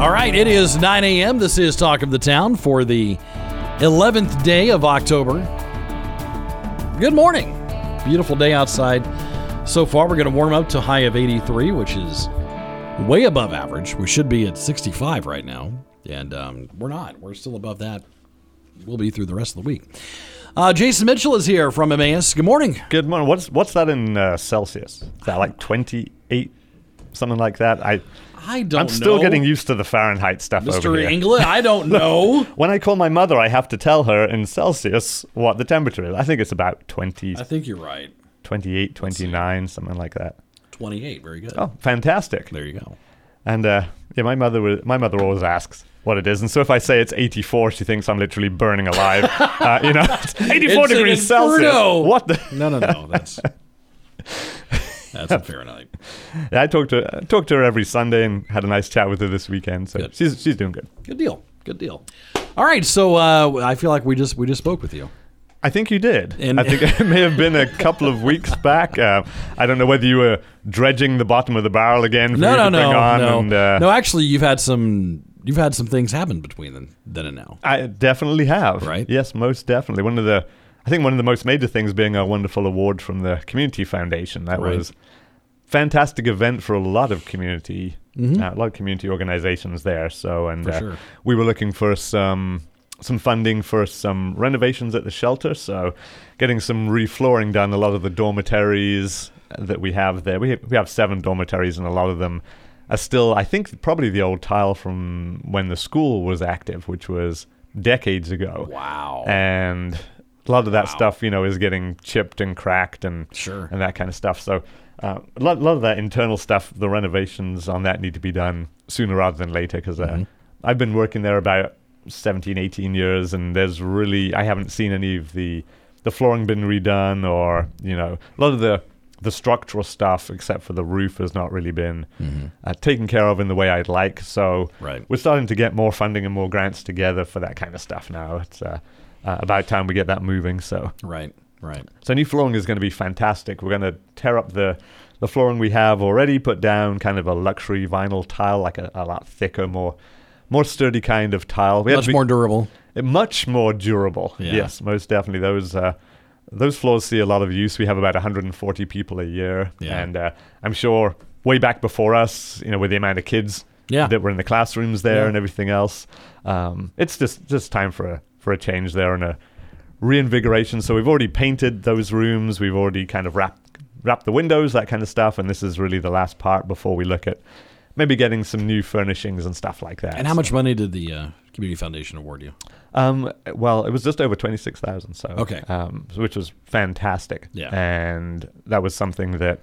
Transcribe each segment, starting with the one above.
All right, it is 9 a.m. This is Talk of the Town for the 11th day of October. Good morning. Beautiful day outside. So far, we're going to warm up to high of 83, which is way above average. We should be at 65 right now, and um, we're not. We're still above that. We'll be through the rest of the week. Uh, Jason Mitchell is here from Emmaus. Good morning. Good morning. What's what's that in uh, Celsius? Is that like 28, something like that? I I don't I'm still know. getting used to the Fahrenheit stuff over Mr. here. England, I don't know. When I call my mother, I have to tell her in Celsius what the temperature is. I think it's about 20, I think you're right. 28, 29, something like that. 28. Very good. Oh, fantastic. There you go. And uh, yeah, my mother was, my mother always asks what it is, and so if I say it's 84, she thinks I'm literally burning alive. uh, you know, 84 It's degrees Celsius. What the? No, no, no. That's that's in Fahrenheit. Yeah, I talked to I talked to her every Sunday and had a nice chat with her this weekend. So Good. she's she's doing good. Good deal. Good deal. All right. So uh, I feel like we just we just spoke with you. I think you did. And- I think it may have been a couple of weeks back. Uh, I don't know whether you were dredging the bottom of the barrel again. For No, no, no, on no. And, uh, no. Actually, you've had some you've had some things happen between then, then and now. I definitely have. Right. Yes, most definitely. One of the, I think one of the most major things being a wonderful award from the Community Foundation. That Right. was fantastic event for a lot of community, uh, a lot of community organizations there. So, and Mm-hmm. Uh, sure. we were looking for some some funding for some renovations at the shelter. So, getting some reflooring done. A lot of the dormitories that we have there, we we have seven dormitories, and a lot of them are still, I think, probably the old tile from when the school was active, which was decades ago. Wow. And a lot of that Wow. stuff, you know, is getting chipped and cracked and Sure. and that kind of stuff. So uh, a lot, lot of that internal stuff, the renovations on that need to be done sooner rather than later because uh, Mhm. I've been working there about 17, 18 years, and there's really I haven't seen any of the the flooring been redone or you know a lot of the the structural stuff except for the roof has not really been uh, taken care of in the way I'd like. So Mm-hmm. Right. we're starting to get more funding and more grants together for that kind of stuff now. It's uh, uh, about time we get that moving. So Right. Right. so new flooring is going to be fantastic. We're going to tear up the the flooring we have already, put down kind of a luxury vinyl tile, like a, a lot thicker, more more sturdy kind of tile. We Much be- more durable. uh, much more durable. Yeah. Yes, most definitely. Those uh, those floors see a lot of use. We have about 140 people a year, Yeah. and uh, I'm sure way back before us, you know, with the amount of kids Yeah. that were in the classrooms there Yeah. and everything else, um, it's just just time for a for a change there and a reinvigoration. So we've already painted those rooms. We've already kind of wrapped wrapped the windows, that kind of stuff, and this is really the last part before we look at maybe getting some new furnishings and stuff like that. And how So- much money did the uh, Community Foundation award you? um, well, it was just over twenty six thousand, so Okay. um, which was fantastic. Yeah. and that was something that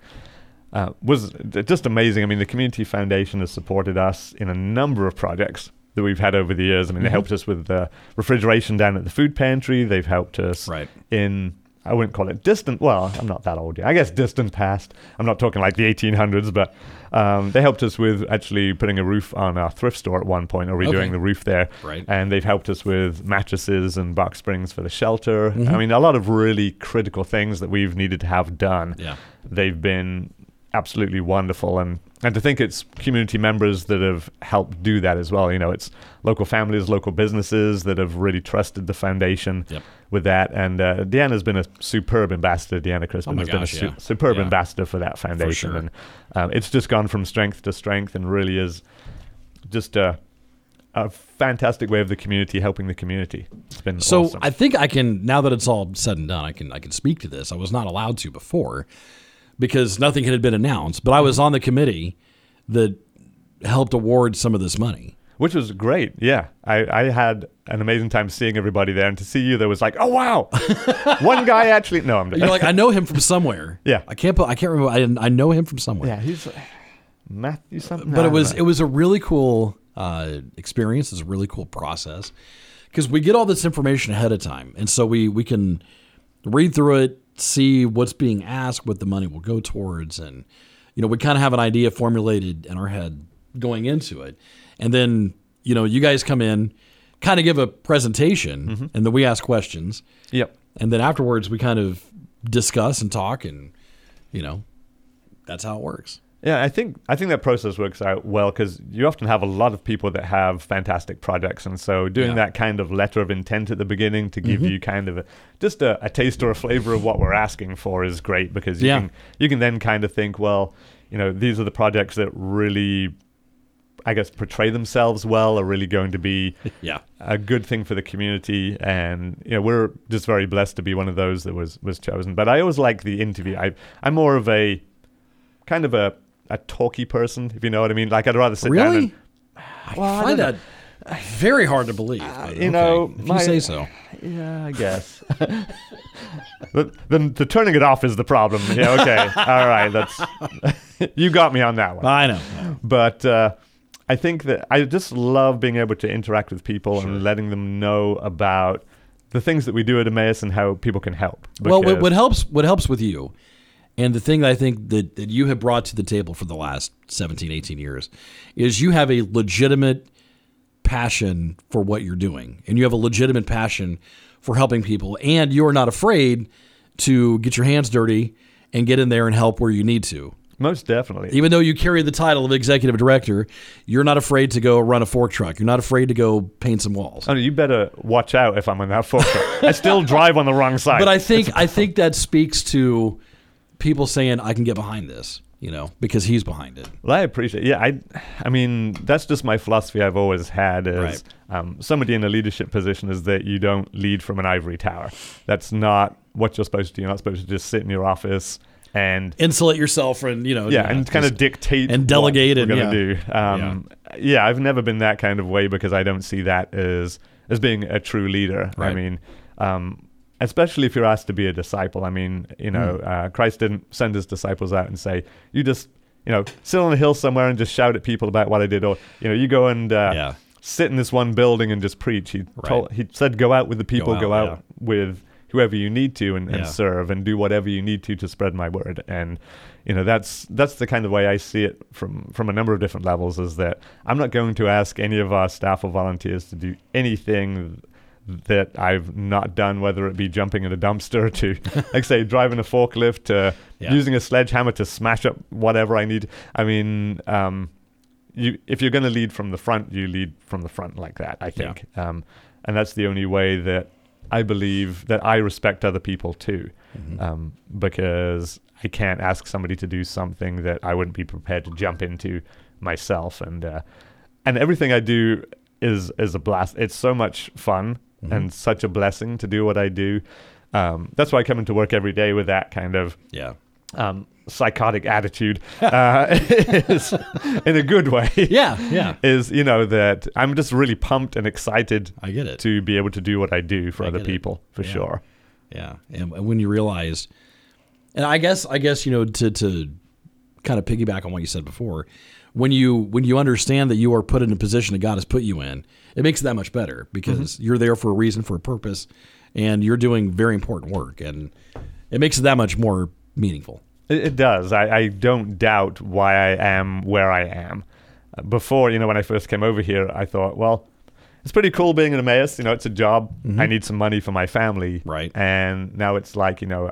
uh, was just amazing. I mean, the community foundation has supported us in a number of projects that we've had over the years. I mean, they Mhm. helped us with the refrigeration down at the food pantry. They've helped us Right. in. I wouldn't call it distant. Well, I'm not that old yet. I guess distant past. I'm not talking like the 1800s, but um, they helped us with actually putting a roof on our thrift store at one point, or redoing Okay. the roof there Right. and they've helped us with mattresses and box springs for the shelter. Mhm. I mean, a lot of really critical things that we've needed to have done. Yeah. They've been absolutely wonderful, and and to think it's community members that have helped do that as well. You know, it's local families, local businesses that have really trusted the foundation Yep. with that. And uh, Deanna's been a superb ambassador. Deanna Crispin Oh has been a su- yeah. superb Yeah. ambassador for that foundation, sure. and um, it's just gone from strength to strength, and really is just a a fantastic way of the community helping the community. It's been So awesome. I think I can now that it's all said and done, I can I can speak to this. I was not allowed to before because nothing had been announced, but I was on the committee that helped award some of this money. which was great. Yeah, I, I had an amazing time seeing everybody there, and to see you, there was like, oh wow, one guy actually. No, I'm You're like, I know him from somewhere. Yeah. I can't put I can't remember I, I know him from somewhere. yeah, he's Matthew something. but I it was it was a really cool uh, experience. It's a really cool process because we get all this information ahead of time, and so we we can read through it, see what's being asked, what the money will go towards, and you know we kind of have an idea formulated in our head going into it, and then you know you guys come in, kind of give a presentation, mm-hmm. and then we ask questions, Yep. and then afterwards we kind of discuss and talk, and you know that's how it works. Yeah, I think I think that process works out well because you often have a lot of people that have fantastic projects, and so doing Yeah. that kind of letter of intent at the beginning to give mm-hmm. you kind of a, just a, a taste or a flavor of what we're asking for is great because you Yeah. can you can then kind of think, well, you know, these are the projects that really, I guess, portray themselves well, are really going to be Yeah. a good thing for the community and you know we're just very blessed to be one of those that was was chosen but i always like the interview i i'm more of a kind of a a talky person if you know what i mean like i'd rather sit down Really? and well, I find don't that very hard to believe. but you know, if my- you say so. yeah i guess the, the the turning it off is the problem yeah okay all right that's you got me on that one I know. but uh, I think that I just love being able to interact with people Sure. and letting them know about the things that we do at Emmaus and how people can help. Well, what, what helps what helps with you, and the thing that I think that, that you have brought to the table for the last 17, 18 years, is you have a legitimate passion for what you're doing, and you have a legitimate passion for helping people, and you are not afraid to get your hands dirty and get in there and help where you need to. most definitely. Even though you carry the title of executive director, you're not afraid to go run a fork truck. You're not afraid to go paint some walls. Oh, you better watch out if I'm on that fork truck. I still drive on the wrong side. But I think I think that speaks to people saying I can get behind this, you know, because he's behind it. Well, I appreciate. Yeah, I, I mean, that's just my philosophy. I've always had is Right. um, somebody in a leadership position is that you don't lead from an ivory tower. That's not what you're supposed to do. You're not supposed to just sit in your office and Insulate yourself and you know, yeah, and kind of dictate and delegate and- gonna do. Um, yeah. I've never been that kind of way because I don't see that as as being a true leader. I mean, um, especially if you're asked to be a disciple. I mean, you know, Hmm. uh, Christ didn't send his disciples out and say, "You just." You know, sit on a hill somewhere and just shout at people about what I did, or you know, you go and uh, Yeah. sit in this one building and just preach. He told, he said, "Go out with the people, out, go out, yeah. with whoever you need to, and, and Yeah. serve, and do whatever you need to to spread my word." And you know, that's that's the kind of way I see it from from a number of different levels. Is that I'm not going to ask any of our staff or volunteers to do anything that I've not done, whether it be jumping in a dumpster to, like say, driving a forklift, to Yeah. using a sledgehammer to smash up whatever I need. I mean, um, you if you're going to lead from the front, you lead from the front like that. I Yeah. think, um, and that's the only way that I believe that I respect other people too, Mm-hmm. um, because I can't ask somebody to do something that I wouldn't be prepared to jump into myself, and uh, and everything I do is is a blast. It's so much fun Mm-hmm. and such a blessing to do what I do. Um, that's why I come into work every day with that kind of yeah. um, psychotic attitude, uh, is, in a good way. Yeah, yeah. Is you know that I'm just really pumped and excited I get it. to be able to do what I do for I other get it. people for Yeah. sure. Yeah, and, and when you realize, and I guess I guess you know to to kind of piggyback on what you said before, when you when you understand that you are put in a position that God has put you in, it makes it that much better because you're there for a reason, for a purpose, and you're doing very important work, and it makes it that much more meaningful. It, it does. I, I don't doubt why I am where I am. Before, you know, when I first came over here, I thought, well, it's pretty cool being an Emmaus. You know, it's a job. I need some money for my family. Mm-hmm. Right. And now it's like, you know,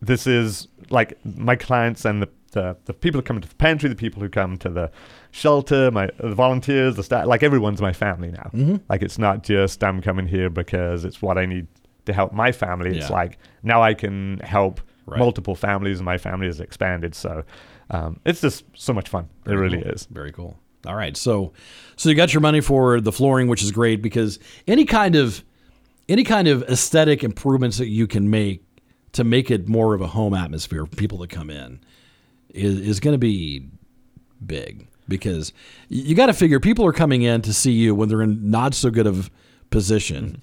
this is like my clients and the, the, the people who come to the pantry, the people who come to the shelter, my the volunteers, the staff, like everyone's my family now. Mm-hmm. Like it's not just I'm coming here because it's what I need to help my family. It's like now I can help Right. multiple families and my family has expanded. So um, it's just so much fun. it really cool. is. Very cool. All right. So so you got your money for the flooring, which is great because any kind of any kind of aesthetic improvements that you can make to make it more of a home atmosphere for people to come in is, is going to be big because you got to figure people are coming in to see you when they're in not so good of position.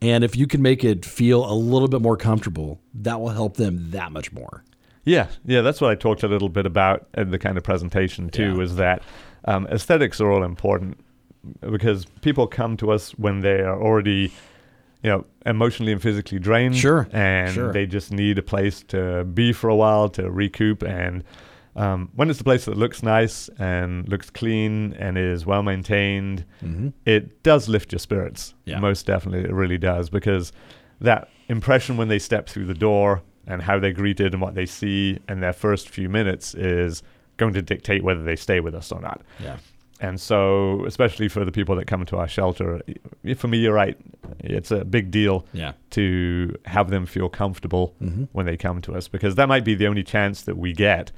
And if you can make it feel a little bit more comfortable, that will help them that much more. Yeah, yeah, that's what I talked a little bit about in the kind of presentation too. Yeah. Is that um, aesthetics are all important because people come to us when they are already, you know, emotionally and physically drained. Sure, and sure. they just need a place to be for a while to recoup. And um, when it's a place that looks nice and looks clean and is well maintained, it does lift your spirits. Yeah. Most definitely, it really does because that impression when they step through the door and how they're greeted and what they see in their first few minutes is going to dictate whether they stay with us or not. Yeah. And so, especially for the people that come to our shelter, for me, you're right. It's a big deal Yeah. to have them feel comfortable Mm-hmm. when they come to us because that might be the only chance that we get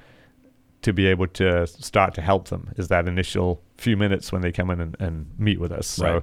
to be able to start to help them is that initial few minutes when they come in and, and meet with us. So, Right.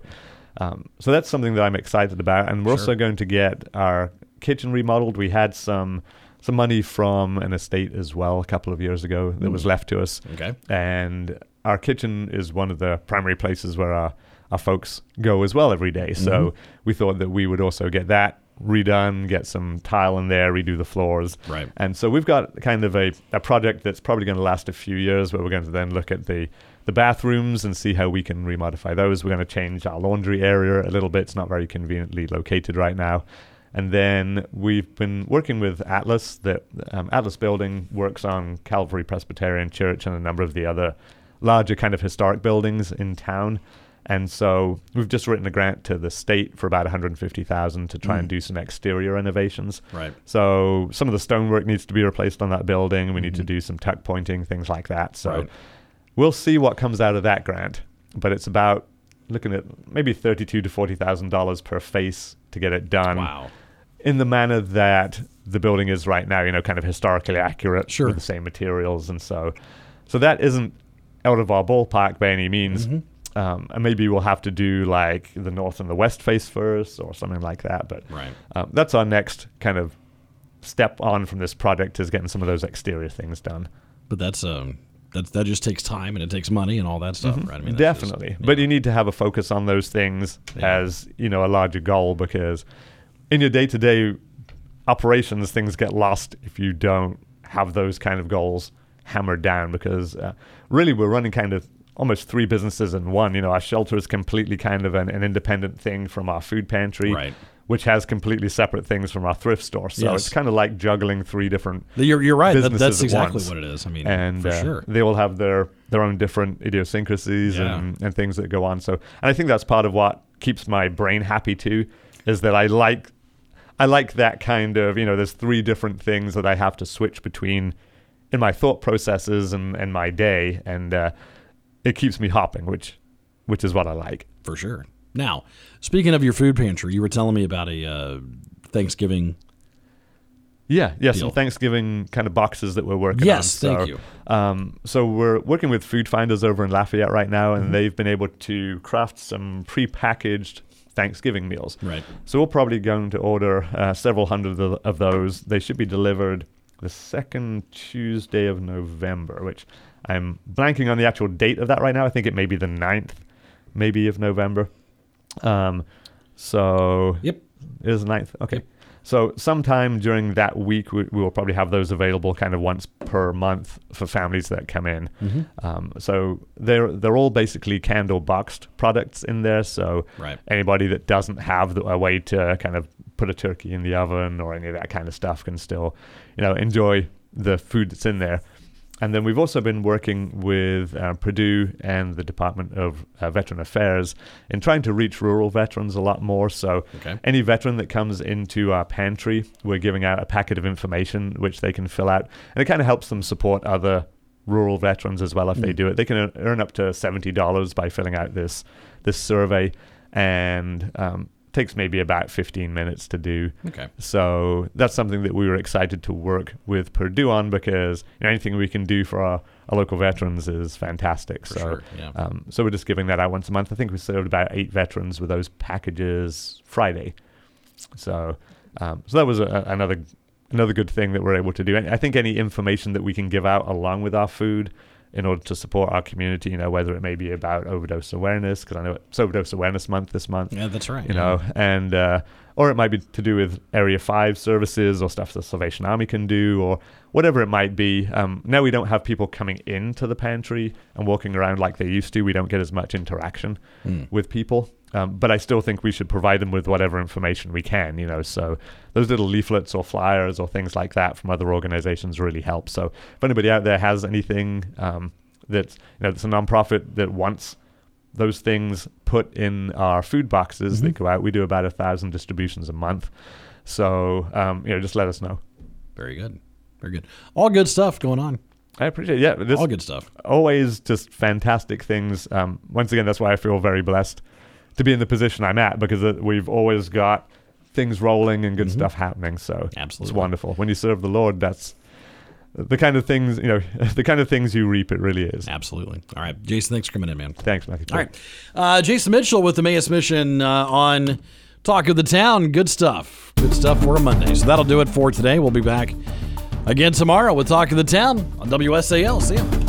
um, so that's something that I'm excited about, and we're Sure. also going to get our kitchen remodeled. We had some some money from an estate as well a couple of years ago that was left to us, Okay. and our kitchen is one of the primary places where our our folks go as well every day. So Mm-hmm. we thought that we would also get that redone, get some tile in there, redo the floors. Right. And so we've got kind of a, a project that's probably going to last a few years where we're going to then look at the, the bathrooms and see how we can remodify those. We're going to change our laundry area a little bit. It's not very conveniently located right now. And then we've been working with Atlas. That um, Atlas Building works on Calvary Presbyterian Church and a number of the other larger kind of historic buildings in town. And so we've just written a grant to the state for about 150,000 to try and do some exterior renovations. Right. So some of the stonework needs to be replaced on that building. We need to do some tuck pointing, things like that. So Right. we'll see what comes out of that grant. But it's about looking at maybe thirty-two to forty thousand dollars per face to get it done Wow. in the manner that the building is right now. You know, kind of historically accurate Sure. with the same materials, and so so that isn't out of our ballpark by any means. Mm-hmm. Um, and maybe we'll have to do like the north and the west face first, or something like that. But Right. um, that's our next kind of step on from this project is getting some of those exterior things done. But that's um that that just takes time and it takes money and all that stuff, right? I mean, that's just- Definitely, but you need to have a focus on those things Yeah. as you know a larger goal because in your day-to-day operations, things get lost if you don't have those kind of goals hammered down. Because uh, really, we're running kind of almost three businesses in one. You know, our shelter is completely kind of an, an independent thing from our food pantry, Right. which has completely separate things from our thrift store. So Yes. it's kind of like juggling three different You're, you're right. That, that's at exactly what it is. I mean, and for uh, sure. they all have their their own different idiosyncrasies Yeah. and, and things that go on. So, and I think that's part of what keeps my brain happy too, is that I like I like that kind of you know. There's three different things that I have to switch between in my thought processes and, and my day, and uh, it keeps me hopping, which which is what I like. For sure. Now, speaking of your food pantry, you were telling me about a uh, Thanksgiving. Yeah, yeah, Deal. some Thanksgiving kind of boxes that we're working Yes, on. thank So, you. Um, so we're working with Food Finders over in Lafayette right now, Mm-hmm. and they've been able to craft some pre-packaged Thanksgiving meals. Right. So we're probably going to order uh, several hundred of those. They should be delivered the second Tuesday of November, which I'm blanking on the actual date of that right now. I think it may be the 9th, maybe of November. Um, so Yep. it is the 9th. Okay. Yep. So sometime during that week, we, we will probably have those available kind of once per month for families that come in. Mm-hmm. Um, so they're they're all basically candle boxed products in there. So Right. anybody that doesn't have the, a way to kind of put a turkey in the oven or any of that kind of stuff can still, you know, enjoy the food that's in there. And then we've also been working with uh, Purdue and the Department of uh, Veteran Affairs in trying to reach rural veterans a lot more. So Okay. any veteran that comes into our pantry, we're giving out a packet of information which they can fill out, and it kind of helps them support other rural veterans as well if they do it. They can earn- up to seventy dollars by filling out this this survey, and um, takes maybe about fifteen minutes to do. Okay. So that's something that we were excited to work with Purdue on because you know, anything we can do for our, our local veterans is fantastic. For so, sure, yeah. um, so we're just giving that out once a month. I think we served about eight veterans with those packages Friday. So, um, so that was a, another another good thing that we're able to do. And I think any information that we can give out along with our food in order to support our community. You know, whether it may be about overdose awareness, because I know it's Overdose Awareness Month this month. Yeah, that's right. You know, and uh, or it might be to do with Area Five services or stuff the Salvation Army can do, or whatever it might be. Um, now we don't have people coming into the pantry and walking around like they used to. We don't get as much interaction Hmm. with people. Um, but I still think we should provide them with whatever information we can, you know. So those little leaflets or flyers or things like that from other organizations really help. So if anybody out there has anything um, that's you know that's a nonprofit that wants those things put in our food boxes that go out, we do about a thousand distributions a month. So um, you know, just let us know. Very good. Very good. All good stuff going on. I appreciate it. Yeah, this All good stuff. always just fantastic things. Um, once again, that's why I feel very blessed to be in the position I'm at because uh, we've always got things rolling and good stuff happening. So it's Mm-hmm. Wonderful. When you serve the Lord, that's the kind of things you know, the kind of things you reap. It really is. Absolutely. All right. Jason, thanks for coming in, man. Thanks, Matthew. All right. Uh, Jason Mitchell with the Emmaus Mission uh, on Talk of the Town. Good stuff. Good stuff for a Monday. So that'll do it for today. We'll be back again tomorrow with Talk of the Town on WSAL. See ya.